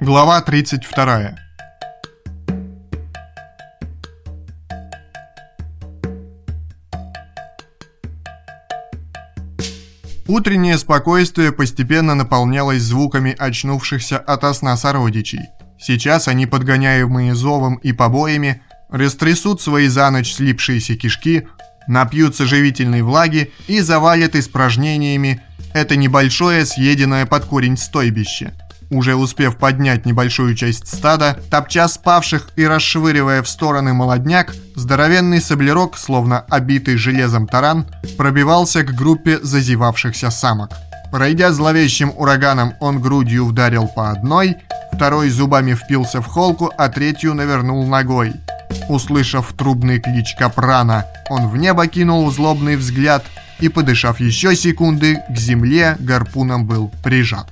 Глава 32. Утреннее спокойствие постепенно наполнялось звуками очнувшихся от сна сородичей. Сейчас они, подгоняемые зовом и побоями, растрясут свои за ночь слипшиеся кишки, напьются живительной влаги и завалят испражнениями это небольшое съеденное под корень стойбище. Уже успев поднять небольшую часть стада, топча спавших и расшвыривая в стороны молодняк, здоровенный саблерок, словно обитый железом таран, пробивался к группе зазевавшихся самок. Пройдя зловещим ураганом, он грудью ударил по одной, второй зубами впился в холку, а третью навернул ногой. Услышав трубный клич капрана, он в небо кинул злобный взгляд и, подышав еще секунды, к земле гарпуном был прижат.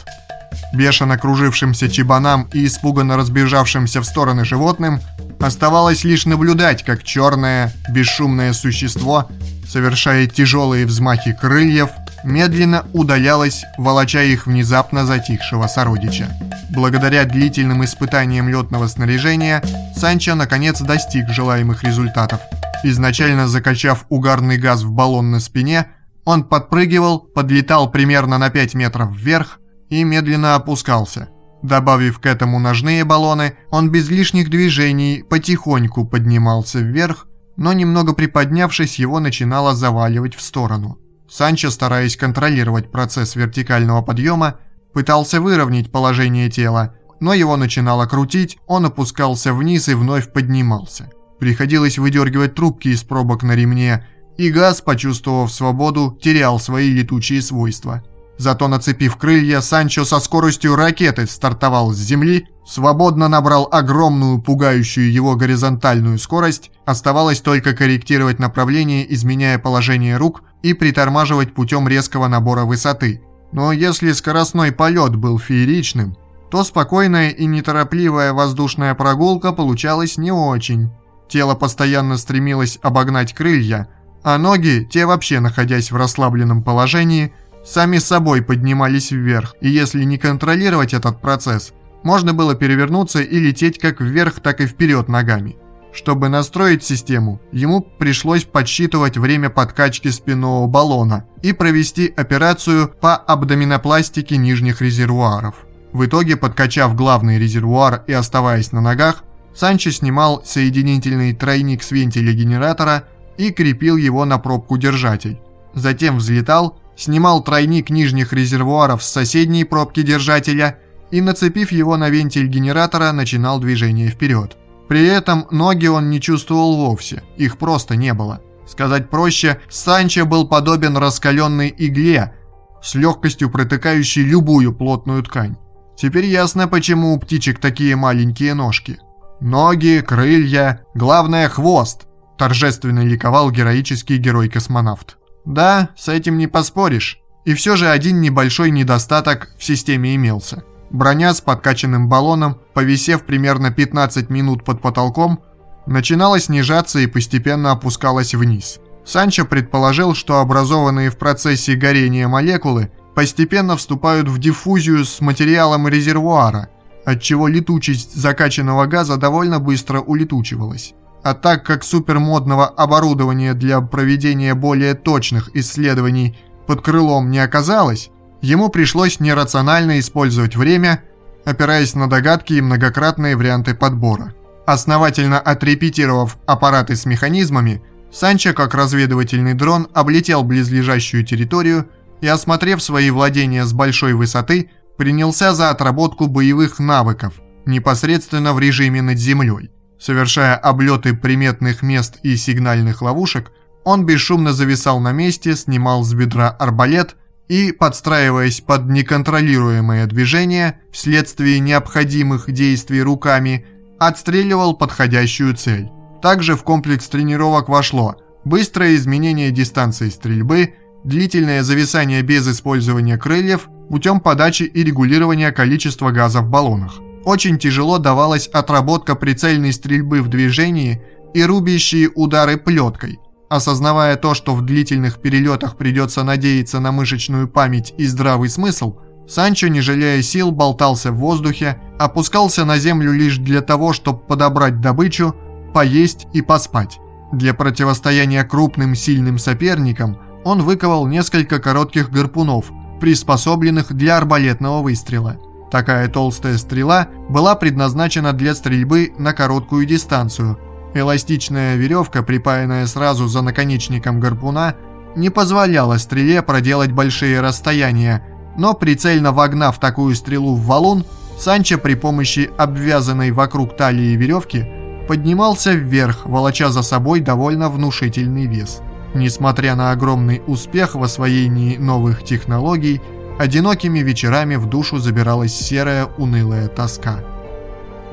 Бешено кружившимся чебанам и испуганно разбежавшимся в стороны животным оставалось лишь наблюдать, как черное, бесшумное существо, совершая тяжелые взмахи крыльев, медленно удалялось, волоча их внезапно затихшего сородича. Благодаря длительным испытаниям летного снаряжения, Санчо наконец достиг желаемых результатов. Изначально закачав угарный газ в баллон на спине, он подпрыгивал, подлетал примерно на 5 метров вверх, и медленно опускался. Добавив к этому ножные баллоны, он без лишних движений потихоньку поднимался вверх, но немного приподнявшись, его начинало заваливать в сторону. Санчо, стараясь контролировать процесс вертикального подъема, пытался выровнять положение тела, но его начинало крутить, он опускался вниз и вновь поднимался. Приходилось выдергивать трубки из пробок на ремне, и газ, почувствовав свободу, терял свои летучие свойства – Зато нацепив крылья, Санчо со скоростью ракеты стартовал с земли, свободно набрал огромную, пугающую его горизонтальную скорость, оставалось только корректировать направление, изменяя положение рук и притормаживать путем резкого набора высоты. Но если скоростной полет был фееричным, то спокойная и неторопливая воздушная прогулка получалась не очень. Тело постоянно стремилось обогнать крылья, а ноги, те вообще находясь в расслабленном положении – сами собой поднимались вверх, и если не контролировать этот процесс, можно было перевернуться и лететь как вверх, так и вперед ногами. Чтобы настроить систему, ему пришлось подсчитывать время подкачки спинного баллона и провести операцию по абдоминопластике нижних резервуаров. В итоге, подкачав главный резервуар и оставаясь на ногах, Санчо снимал соединительный тройник с вентиля генератора и крепил его на пробку держатель. Затем взлетал снимал тройник нижних резервуаров с соседней пробки держателя и, нацепив его на вентиль генератора, начинал движение вперед. При этом ноги он не чувствовал вовсе, их просто не было. Сказать проще, Санчо был подобен раскаленной игле, с легкостью протыкающей любую плотную ткань. Теперь ясно, почему у птичек такие маленькие ножки. Ноги, крылья, главное хвост, торжественно ликовал героический герой-космонавт. Да, с этим не поспоришь. И все же один небольшой недостаток в системе имелся. Броня с подкачанным баллоном, повисев примерно 15 минут под потолком, начинала снижаться и постепенно опускалась вниз. Санчо предположил, что образованные в процессе горения молекулы постепенно вступают в диффузию с материалом резервуара, отчего летучесть закачанного газа довольно быстро улетучивалась. А так как супермодного оборудования для проведения более точных исследований под крылом не оказалось, ему пришлось нерационально использовать время, опираясь на догадки и многократные варианты подбора. Основательно отрепетировав аппараты с механизмами, Санчо, как разведывательный дрон, облетел близлежащую территорию и, осмотрев свои владения с большой высоты, принялся за отработку боевых навыков, непосредственно в режиме над землей. Совершая облеты приметных мест и сигнальных ловушек, он бесшумно зависал на месте, снимал с бедра арбалет и, подстраиваясь под неконтролируемое движение вследствие необходимых действий руками, отстреливал подходящую цель. Также в комплекс тренировок вошло быстрое изменение дистанции стрельбы, длительное зависание без использования крыльев путем подачи и регулирования количества газа в баллонах. Очень тяжело давалась отработка прицельной стрельбы в движении и рубящие удары плеткой. Осознавая то, что в длительных перелетах придется надеяться на мышечную память и здравый смысл, Санчо, не жалея сил, болтался в воздухе, опускался на землю лишь для того, чтобы подобрать добычу, поесть и поспать. Для противостояния крупным сильным соперникам он выковал несколько коротких гарпунов, приспособленных для арбалетного выстрела. Такая толстая стрела была предназначена для стрельбы на короткую дистанцию. Эластичная веревка, припаянная сразу за наконечником гарпуна, не позволяла стреле проделать большие расстояния, но прицельно вогнав такую стрелу в валун, Санчо при помощи обвязанной вокруг талии веревки поднимался вверх, волоча за собой довольно внушительный вес. Несмотря на огромный успех в освоении новых технологий, одинокими вечерами в душу забиралась серая унылая тоска.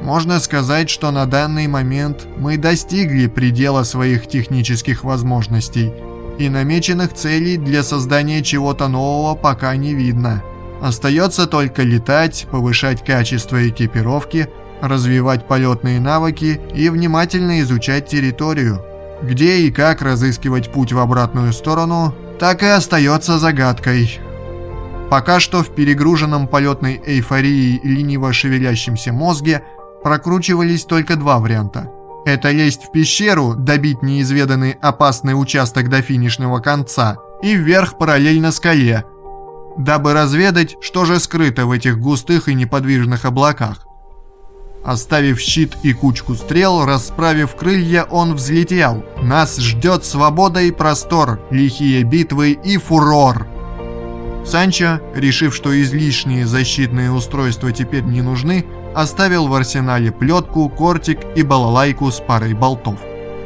Можно сказать, что на данный момент мы достигли предела своих технических возможностей – и намеченных целей для создания чего-то нового пока не видно. Остается только летать, повышать качество экипировки, развивать полетные навыки и внимательно изучать территорию. Где и как разыскивать путь в обратную сторону, так и остается загадкой. Пока что в перегруженном полетной эйфорией лениво шевелящемся мозге прокручивались только два варианта – это лезть в пещеру, добить неизведанный опасный участок до финишного конца и вверх параллельно скале, дабы разведать, что же скрыто в этих густых и неподвижных облаках. Оставив щит и кучку стрел, расправив крылья, он взлетел. Нас ждет свобода и простор, лихие битвы и фурор. Санчо, решив, что излишние защитные устройства теперь не нужны, оставил в арсенале плетку, кортик и балалайку с парой болтов.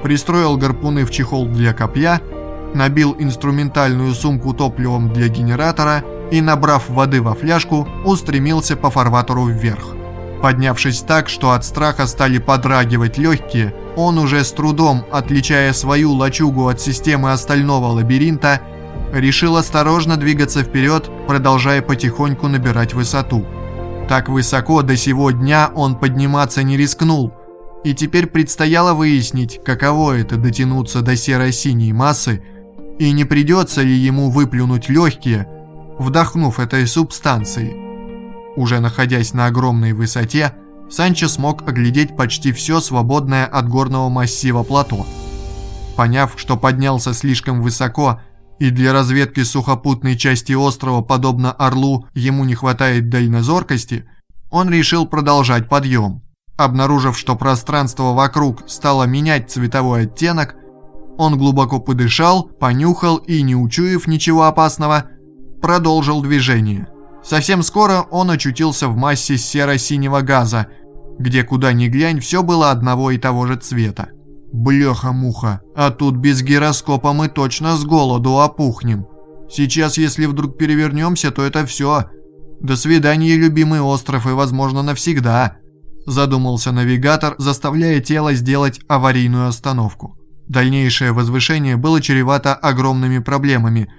Пристроил гарпуны в чехол для копья, набил инструментальную сумку топливом для генератора и, набрав воды во фляжку, устремился по фарватеру вверх. Поднявшись так, что от страха стали подрагивать легкие, он уже с трудом, отличая свою лачугу от системы остального лабиринта, решил осторожно двигаться вперед, продолжая потихоньку набирать высоту. Так высоко до сего дня он подниматься не рискнул, и теперь предстояло выяснить, каково это дотянуться до серо-синей массы, и не придется ли ему выплюнуть легкие, вдохнув этой субстанции. Уже находясь на огромной высоте, Санчо смог оглядеть почти все свободное от горного массива плато. Поняв, что поднялся слишком высоко и для разведки сухопутной части острова, подобно Орлу, ему не хватает дальнозоркости, он решил продолжать подъем. Обнаружив, что пространство вокруг стало менять цветовой оттенок, он глубоко подышал, понюхал и, не учуяв ничего опасного, продолжил движение. Совсем скоро он очутился в массе серо-синего газа, где куда ни глянь все было одного и того же цвета. Бляха-муха, а тут без гироскопа мы точно с голоду опухнем. Сейчас, если вдруг перевернемся, то это все. До свидания, любимый остров, и, возможно, навсегда. Задумался навигатор, заставляя тело сделать аварийную остановку. Дальнейшее возвышение было чревато огромными проблемами,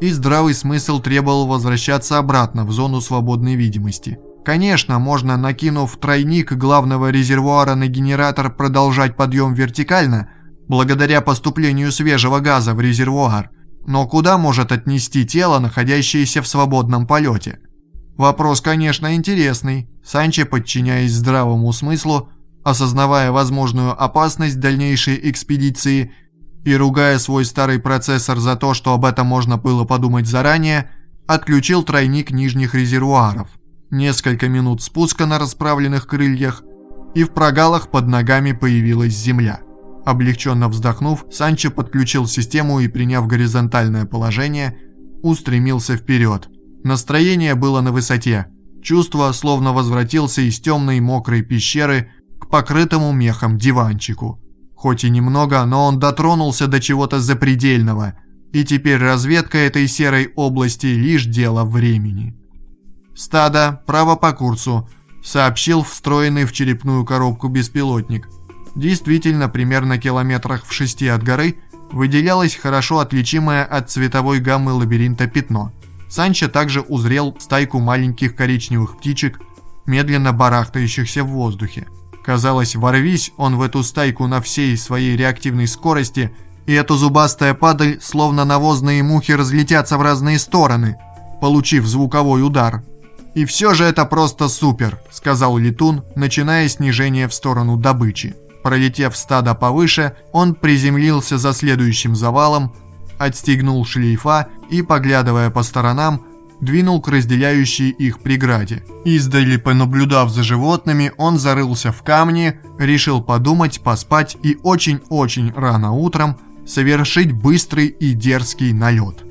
и здравый смысл требовал возвращаться обратно в зону свободной видимости. Конечно, можно, накинув тройник главного резервуара на генератор, продолжать подъем вертикально, благодаря поступлению свежего газа в резервуар. Но куда может отнести тело, находящееся в свободном полете? Вопрос, конечно, интересный. Санчо, подчиняясь здравому смыслу, осознавая возможную опасность дальнейшей экспедиции и ругая свой старый процессор за то, что об этом можно было подумать заранее, отключил тройник нижних резервуаров – Несколько минут спуска на расправленных крыльях, и в прогалах под ногами появилась земля. Облегченно вздохнув, Санчо подключил систему и, приняв горизонтальное положение, устремился вперед. Настроение было на высоте. Чувство, словно возвратился из темной мокрой пещеры к покрытому мехом диванчику. Хоть и немного, но он дотронулся до чего-то запредельного, и теперь разведка этой серой области лишь дело времени. «Стадо, право по курсу», — сообщил встроенный в черепную коробку беспилотник. Действительно, примерно километрах в шести от горы выделялось хорошо отличимое от цветовой гаммы лабиринта пятно. Санчо также узрел стайку маленьких коричневых птичек, медленно барахтающихся в воздухе. Казалось, ворвись он в эту стайку на всей своей реактивной скорости, и эта зубастая падаль, словно навозные мухи, разлетятся в разные стороны, получив звуковой удар – «И все же это просто супер», — сказал летун, начиная снижение в сторону добычи. Пролетев стадо повыше, он приземлился за следующим завалом, отстегнул шлейфа и, поглядывая по сторонам, двинул к разделяющей их преграде. Издали понаблюдав за животными, он зарылся в камни, решил подумать, поспать и очень-очень рано утром совершить быстрый и дерзкий налет.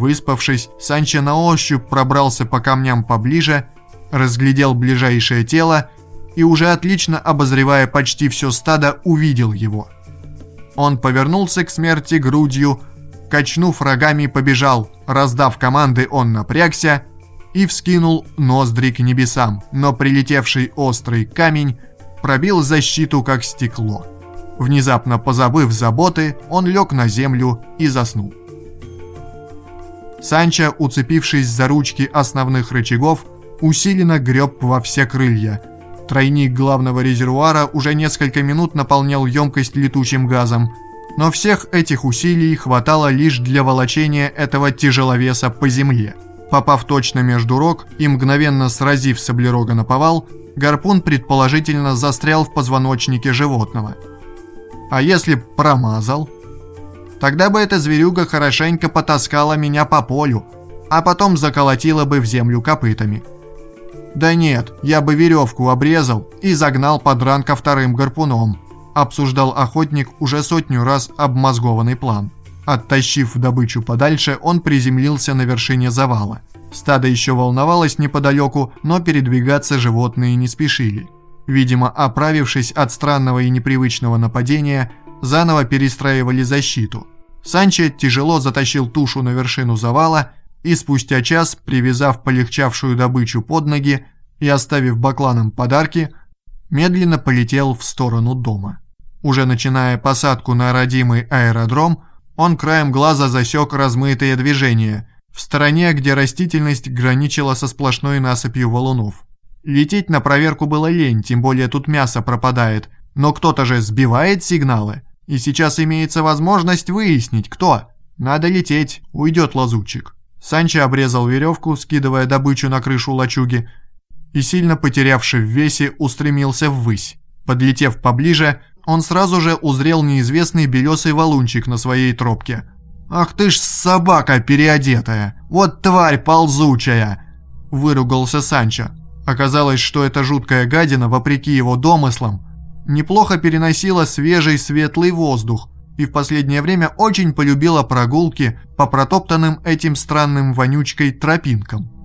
Выспавшись, Санчо на ощупь пробрался по камням поближе, разглядел ближайшее тело и уже отлично обозревая почти все стадо, увидел его. Он повернулся к смерти грудью, качнув рогами, побежал. Раздав команды, он напрягся и вскинул ноздри к небесам, но прилетевший острый камень пробил защиту как стекло. Внезапно позабыв заботы, он лег на землю и заснул. Санчо, уцепившись за ручки основных рычагов, усиленно греб во все крылья. Тройник главного резервуара уже несколько минут наполнял емкость летучим газом, но всех этих усилий хватало лишь для волочения этого тяжеловеса по земле. Попав точно между рог и мгновенно сразив саблерога на повал, гарпун предположительно застрял в позвоночнике животного. А если промазал? Тогда бы эта зверюга хорошенько потаскала меня по полю, а потом заколотила бы в землю копытами. Да нет, я бы веревку обрезал и загнал подранка вторым гарпуном – обсуждал охотник уже сотню раз обмозгованный план. Оттащив добычу подальше, он приземлился на вершине завала. Стадо еще волновалось неподалеку, но передвигаться животные не спешили. Видимо, оправившись от странного и непривычного нападения, заново перестраивали защиту. Санчо тяжело затащил тушу на вершину завала и спустя час, привязав полегчавшую добычу под ноги и оставив бакланам подарки, медленно полетел в сторону дома. Уже начиная посадку на родимый аэродром, он краем глаза засек размытые движения в стороне, где растительность граничила со сплошной насыпью валунов. Лететь на проверку было лень, тем более тут мясо пропадает, но кто-то же сбивает сигналы, и сейчас имеется возможность выяснить, кто. Надо лететь, уйдет лазутчик. Санчо обрезал веревку, скидывая добычу на крышу лачуги, и сильно потерявший в весе устремился ввысь. Подлетев поближе, он сразу же узрел неизвестный белесый валунчик на своей тропке. «Ах ты ж собака переодетая! Вот тварь ползучая!» – выругался Санчо. Оказалось, что эта жуткая гадина, вопреки его домыслам, неплохо переносила свежий светлый воздух и в последнее время очень полюбила прогулки по протоптанным этим странным вонючкой тропинкам.